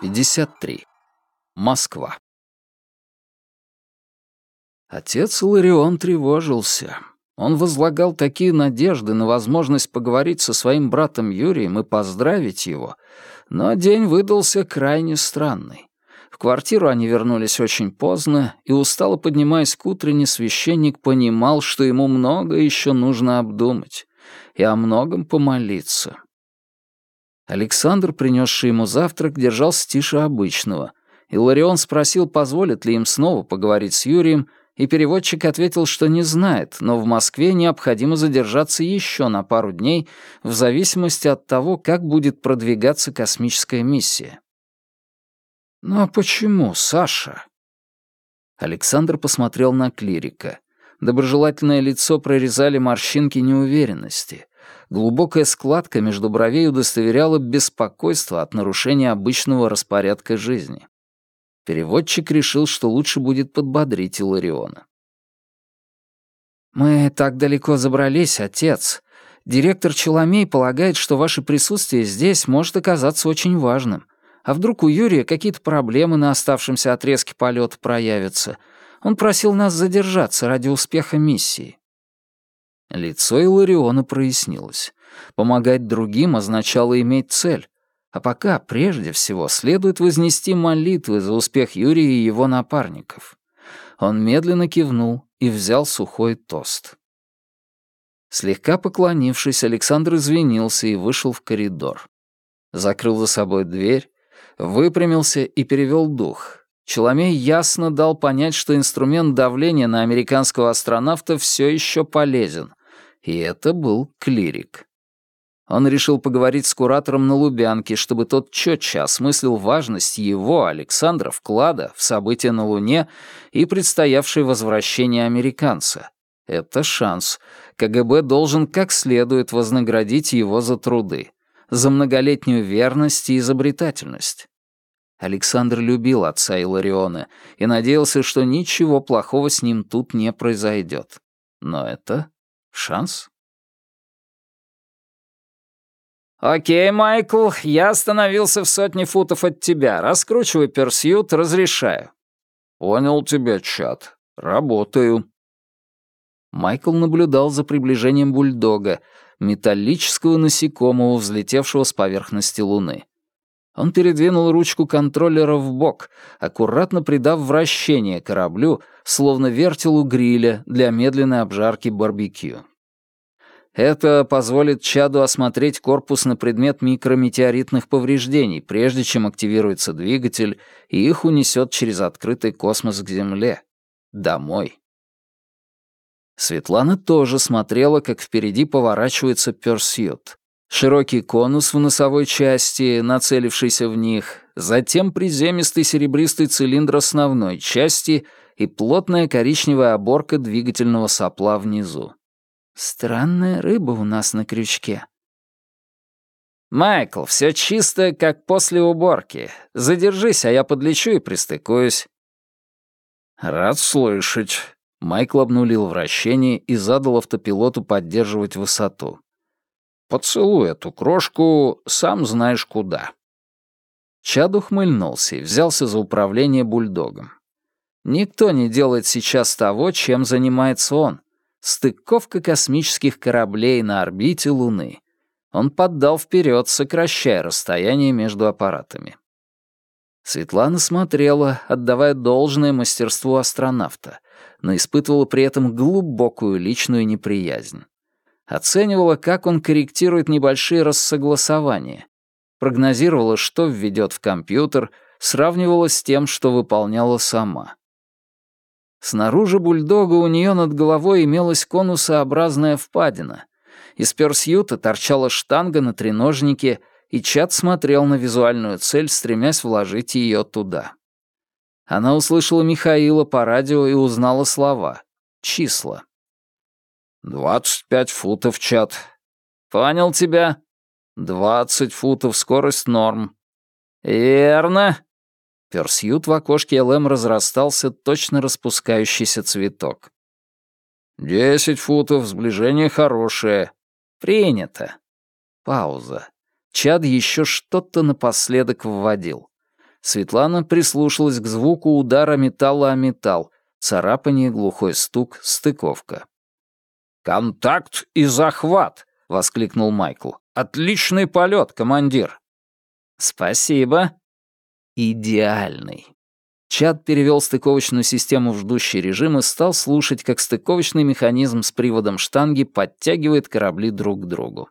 Пятьдесят три. Москва. Отец Ларион тревожился. Он возлагал такие надежды на возможность поговорить со своим братом Юрием и поздравить его, но день выдался крайне странный. В квартиру они вернулись очень поздно, и, устало поднимаясь к утренне, священник понимал, что ему много еще нужно обдумать и о многом помолиться. Александр, принесший ему завтрак, держался тише обычного, и Ларион спросил, позволит ли им снова поговорить с Юрием, и переводчик ответил, что не знает, но в Москве необходимо задержаться еще на пару дней в зависимости от того, как будет продвигаться космическая миссия. «Ну а почему, Саша?» Александр посмотрел на клирика. Доброжелательное лицо прорезали морщинки неуверенности. Глубокая складка между бровей удостоверяла беспокойство от нарушения обычного распорядка жизни. Переводчик решил, что лучше будет подбодрить Илариона. «Мы так далеко забрались, отец. Директор Челомей полагает, что ваше присутствие здесь может оказаться очень важным. А вдруг у Юрия какие-то проблемы на оставшемся отрезке полета проявятся? Он просил нас задержаться ради успеха миссии». Лицо Илариона прояснилось. Помогать другим означало иметь цель. А пока, прежде всего, следует вознести молитвы за успех Юрия и его напарников. Он медленно кивнул и взял сухой тост. Слегка поклонившись, Александр извинился и вышел в коридор. Закрыл за собой дверь, выпрямился и перевел дух. Челомей ясно дал понять, что инструмент давления на американского астронавта все еще полезен, и это был клирик. Он решил поговорить с куратором на Лубянке, чтобы тот четче осмыслил важность его, Александра, вклада в события на Луне и предстоявшее возвращение американца. Это шанс. КГБ должен как следует вознаградить его за труды за многолетнюю верность и изобретательность. Александр любил отца Илариона и надеялся, что ничего плохого с ним тут не произойдет. Но это шанс. «Окей, Майкл, я остановился в сотне футов от тебя. Раскручивай персьют, разрешаю». «Понял тебя, чат. Работаю». Майкл наблюдал за приближением бульдога, металлического насекомого, взлетевшего с поверхности Луны. Он передвинул ручку контроллера в бок, аккуратно придав вращение кораблю, словно вертелу гриля для медленной обжарки барбекю. Это позволит Чаду осмотреть корпус на предмет микрометеоритных повреждений, прежде чем активируется двигатель, и их унесет через открытый космос к Земле. Домой. Светлана тоже смотрела, как впереди поворачивается Персьют. Широкий конус в носовой части, нацелившийся в них, затем приземистый серебристый цилиндр основной части и плотная коричневая оборка двигательного сопла внизу. «Странная рыба у нас на крючке». «Майкл, все чисто, как после уборки. Задержись, а я подлечу и пристыкуюсь». «Рад слышать», Майкл обнулил вращение и задал автопилоту поддерживать высоту. «Поцелуй эту крошку, сам знаешь куда». Чад ухмыльнулся и взялся за управление бульдогом. Никто не делает сейчас того, чем занимается он. Стыковка космических кораблей на орбите Луны. Он поддал вперед, сокращая расстояние между аппаратами. Светлана смотрела, отдавая должное мастерству астронавта, но испытывала при этом глубокую личную неприязнь. Оценивала, как он корректирует небольшие рассогласования. Прогнозировала, что введет в компьютер, сравнивала с тем, что выполняла сама. Снаружи бульдога у нее над головой имелась конусообразная впадина. Из персьюта торчала штанга на треножнике, и Чат смотрел на визуальную цель, стремясь вложить ее туда. Она услышала Михаила по радио и узнала слова. Числа. «Двадцать пять футов, чат». «Понял тебя?» «Двадцать футов, скорость норм». «Верно». Персьют в окошке ЛМ разрастался, точно распускающийся цветок. «Десять футов, сближение хорошее». «Принято». Пауза. Чад еще что-то напоследок вводил. Светлана прислушалась к звуку удара металла о металл, царапание, глухой стук, стыковка. «Контакт и захват!» — воскликнул Майкл. «Отличный полет, командир!» «Спасибо!» «Идеальный!» Чад перевел стыковочную систему в ждущий режим и стал слушать, как стыковочный механизм с приводом штанги подтягивает корабли друг к другу.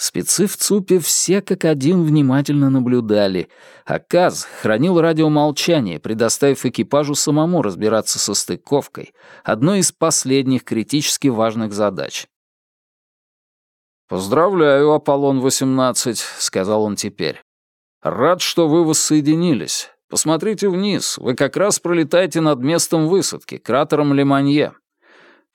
Спецы в ЦУПе все как один внимательно наблюдали, а Каз хранил радиомолчание, предоставив экипажу самому разбираться со стыковкой, одной из последних критически важных задач. «Поздравляю, Аполлон-18», — сказал он теперь. «Рад, что вы воссоединились. Посмотрите вниз, вы как раз пролетаете над местом высадки, кратером Леманье.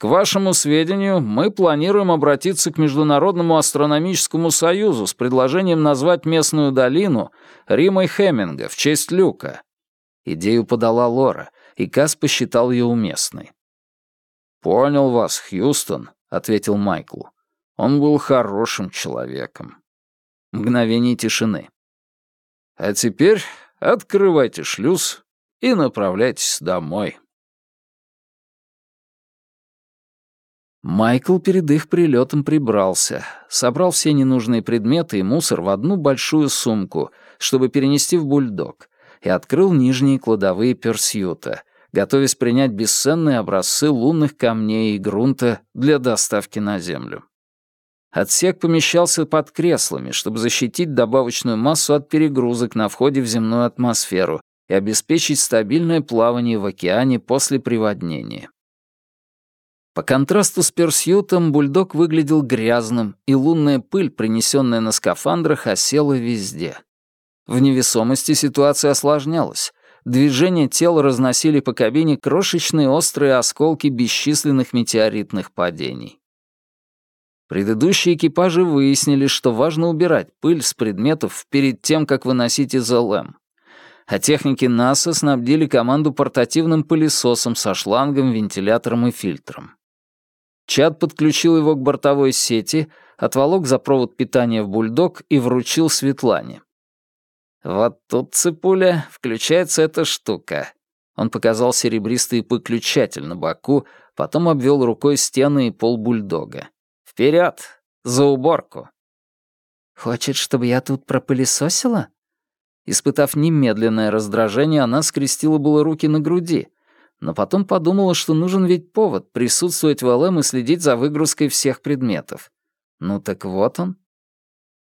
К вашему сведению, мы планируем обратиться к Международному астрономическому союзу с предложением назвать местную долину Римой Хеминга в честь Люка. Идею подала Лора, и Кас посчитал ее уместной. «Понял вас, Хьюстон», — ответил Майкл. «Он был хорошим человеком». Мгновение тишины. «А теперь Открывайте шлюз и направляйтесь домой. Майкл перед их прилетом прибрался, собрал все ненужные предметы и мусор в одну большую сумку, чтобы перенести в бульдог, и открыл нижние кладовые персьюта, готовясь принять бесценные образцы лунных камней и грунта для доставки на Землю. Отсек помещался под креслами, чтобы защитить добавочную массу от перегрузок на входе в земную атмосферу и обеспечить стабильное плавание в океане после приводнения. По контрасту с персьютом бульдог выглядел грязным, и лунная пыль, принесенная на скафандрах, осела везде. В невесомости ситуация осложнялась. Движения тела разносили по кабине крошечные острые осколки бесчисленных метеоритных падений. Предыдущие экипажи выяснили, что важно убирать пыль с предметов перед тем, как выносить из ЛМ. А техники НАСА снабдили команду портативным пылесосом со шлангом, вентилятором и фильтром. Чад подключил его к бортовой сети, отволок за провод питания в бульдог и вручил Светлане. «Вот тут, цепуля, включается эта штука». Он показал серебристый выключатель на боку, потом обвел рукой стены и пол бульдога. Вперед! За уборку!» «Хочет, чтобы я тут пропылесосила?» Испытав немедленное раздражение, она скрестила было руки на груди, но потом подумала, что нужен ведь повод присутствовать в ЛМ и следить за выгрузкой всех предметов. Ну так вот он.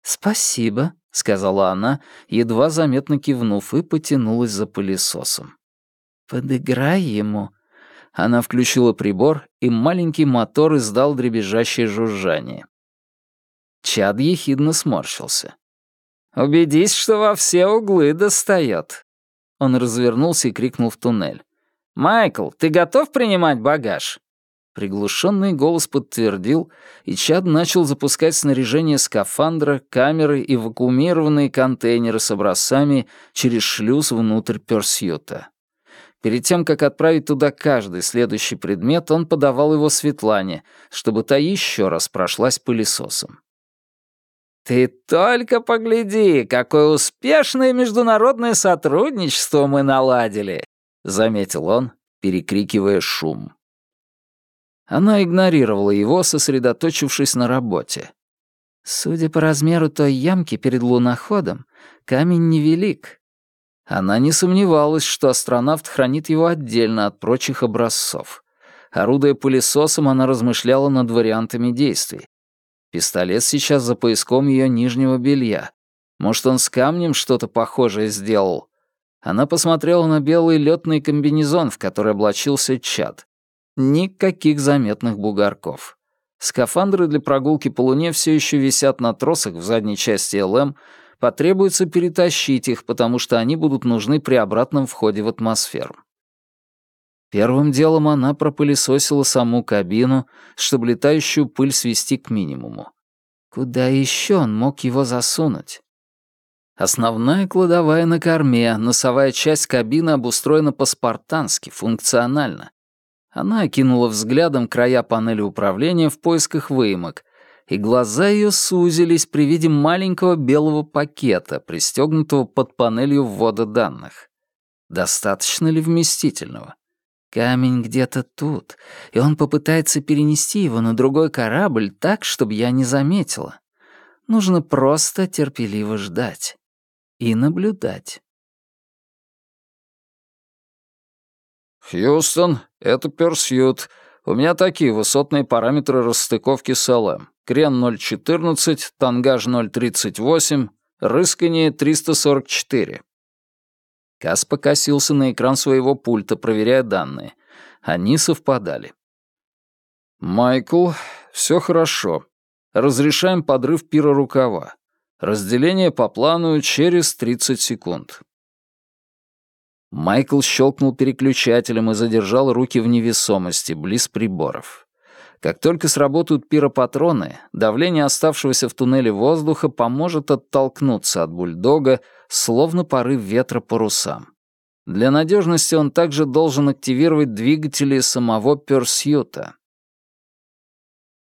«Спасибо», — сказала она, едва заметно кивнув, и потянулась за пылесосом. «Подыграй ему», она включила прибор, и маленький мотор издал дребезжащее жужжание. Чад ехидно сморщился. «Убедись, что во все углы достает». Он развернулся и крикнул в туннель. «Майкл, ты готов принимать багаж?» Приглушенный голос подтвердил, и Чад начал запускать снаряжение скафандра, камеры и вакуумированные контейнеры с образцами через шлюз внутрь персьюта. Перед тем, как отправить туда каждый следующий предмет, он подавал его Светлане, чтобы та еще раз прошлась пылесосом. «Ты только погляди, какое успешное международное сотрудничество мы наладили!» — заметил он, перекрикивая шум. Она игнорировала его, сосредоточившись на работе. Судя по размеру той ямки перед луноходом, камень невелик, она не сомневалась, что астронавт хранит его отдельно от прочих образцов. Орудуя пылесосом, она размышляла над вариантами действий. Пистолет сейчас за пояском ее нижнего белья. Может, он с камнем что-то похожее сделал? Она посмотрела на белый летный комбинезон, в который облачился Чад. Никаких заметных бугорков. Скафандры для прогулки по Луне все еще висят на тросах в задней части ЛМ, потребуется перетащить их, потому что они будут нужны при обратном входе в атмосферу. Первым делом она пропылесосила саму кабину, чтобы летающую пыль свести к минимуму. Куда еще он мог его засунуть? Основная кладовая на корме, носовая часть кабины обустроена по-спартански, функционально. Она окинула взглядом края панели управления в поисках выемок и глаза ее сузились при виде маленького белого пакета, пристегнутого под панелью ввода данных. Достаточно ли вместительного? Камень где-то тут, и он попытается перенести его на другой корабль так, чтобы я не заметила. Нужно просто терпеливо ждать и наблюдать. «Хьюстон, это Персьют. У меня такие высотные параметры расстыковки с ЛМ. Крен 0,14, тангаж 0,38, рыскание 344. Кас покосился на экран своего пульта, проверяя данные. Они совпадали. «Майкл, все хорошо. Разрешаем подрыв пира рукава. Разделение по плану через 30 секунд». Майкл щелкнул переключателем и задержал руки в невесомости, близ приборов. Как только сработают пиропатроны, давление оставшегося в туннеле воздуха поможет оттолкнуться от бульдога, словно порыв ветра парусам. Для надежности он также должен активировать двигатели самого Персьюта.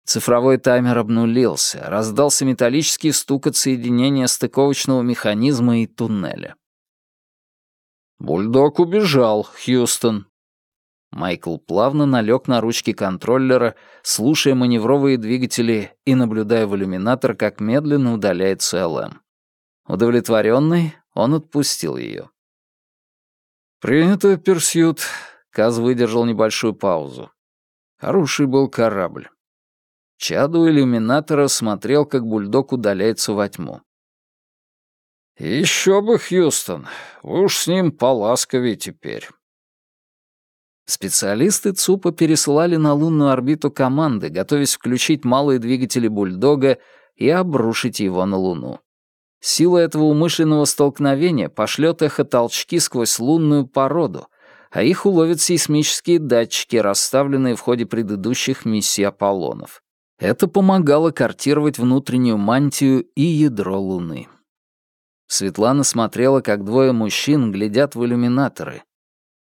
Цифровой таймер обнулился, раздался металлический стук от соединения стыковочного механизма и туннеля. «Бульдог убежал, Хьюстон», Майкл плавно налег на ручки контроллера, слушая маневровые двигатели и наблюдая в иллюминатор, как медленно удаляется ЛМ. Удовлетворенный, он отпустил ее. «Принято, Персьют», — Каз выдержал небольшую паузу. Хороший был корабль. Чад у иллюминатора смотрел, как бульдог удаляется во тьму. «Еще бы, Хьюстон, вы уж с ним поласковее теперь». Специалисты ЦУПа пересылали на лунную орбиту команды, готовясь включить малые двигатели «Бульдога» и обрушить его на Луну. Сила этого умышленного столкновения пошлет эхо-толчки сквозь лунную породу, а их уловят сейсмические датчики, расставленные в ходе предыдущих миссий Аполлонов. Это помогало картировать внутреннюю мантию и ядро Луны. Светлана смотрела, как двое мужчин глядят в иллюминаторы.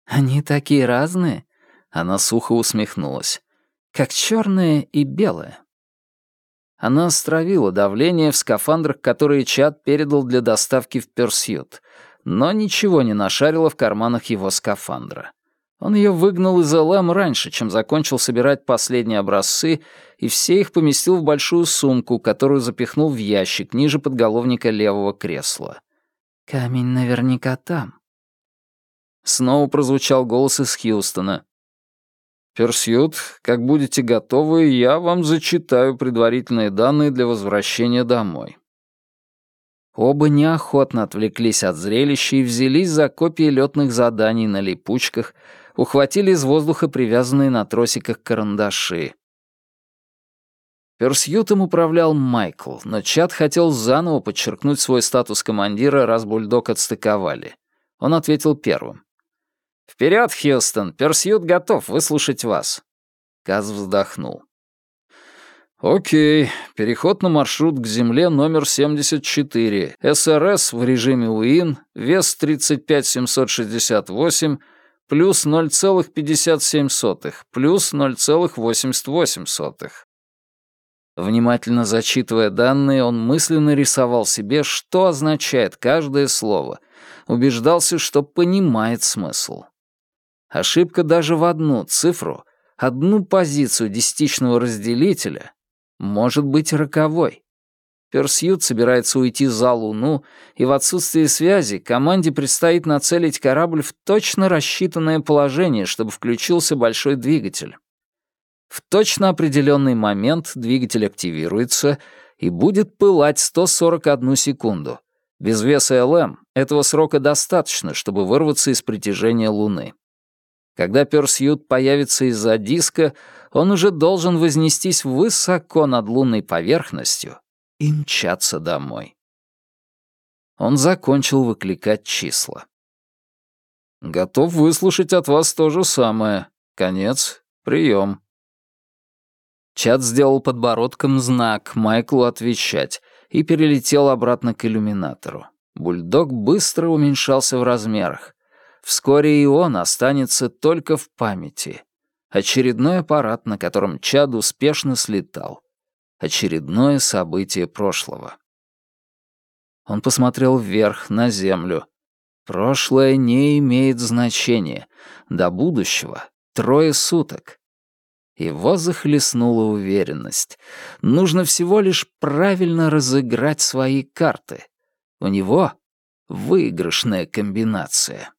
«Они такие разные?» Она сухо усмехнулась. «Как черное и белое». Она стравила давление в скафандрах, которые Чад передал для доставки в Персьют, но ничего не нашарила в карманах его скафандра. Он ее выгнал из ЛМ раньше, чем закончил собирать последние образцы, и все их поместил в большую сумку, которую запихнул в ящик ниже подголовника левого кресла. «Камень наверняка там». Снова прозвучал голос из Хьюстона. «Персьют, как будете готовы, я вам зачитаю предварительные данные для возвращения домой». Оба неохотно отвлеклись от зрелища и взялись за копии летных заданий на липучках, ухватили из воздуха привязанные на тросиках карандаши. Персьютом управлял Майкл, но Чат хотел заново подчеркнуть свой статус командира, раз бульдог отстыковали. Он ответил первым. «Вперед, Хьюстон! Персьют готов выслушать вас!» Каз вздохнул. «Окей, переход на маршрут к Земле номер 74. СРС в режиме УИН, вес 35768, плюс 0,57, плюс 0,88». Внимательно зачитывая данные, он мысленно рисовал себе, что означает каждое слово, убеждался, что понимает смысл. Ошибка даже в одну цифру, одну позицию десятичного разделителя может быть роковой. Персьют собирается уйти за Луну, и в отсутствие связи команде предстоит нацелить корабль в точно рассчитанное положение, чтобы включился большой двигатель. В точно определенный момент двигатель активируется и будет пылать 141 секунду. Без веса ЛМ этого срока достаточно, чтобы вырваться из притяжения Луны. Когда Персьют появится из-за диска, он уже должен вознестись высоко над лунной поверхностью и мчаться домой. Он закончил выкликать числа. «Готов выслушать от вас то же самое. Конец. Прием». Чат сделал подбородком знак Майклу отвечать и перелетел обратно к иллюминатору. Бульдог быстро уменьшался в размерах. Вскоре и он останется только в памяти. Очередной аппарат, на котором Чад успешно слетал. Очередное событие прошлого. Он посмотрел вверх, на землю. Прошлое не имеет значения. До будущего трое суток. Его захлестнула уверенность. Нужно всего лишь правильно разыграть свои карты. У него выигрышная комбинация.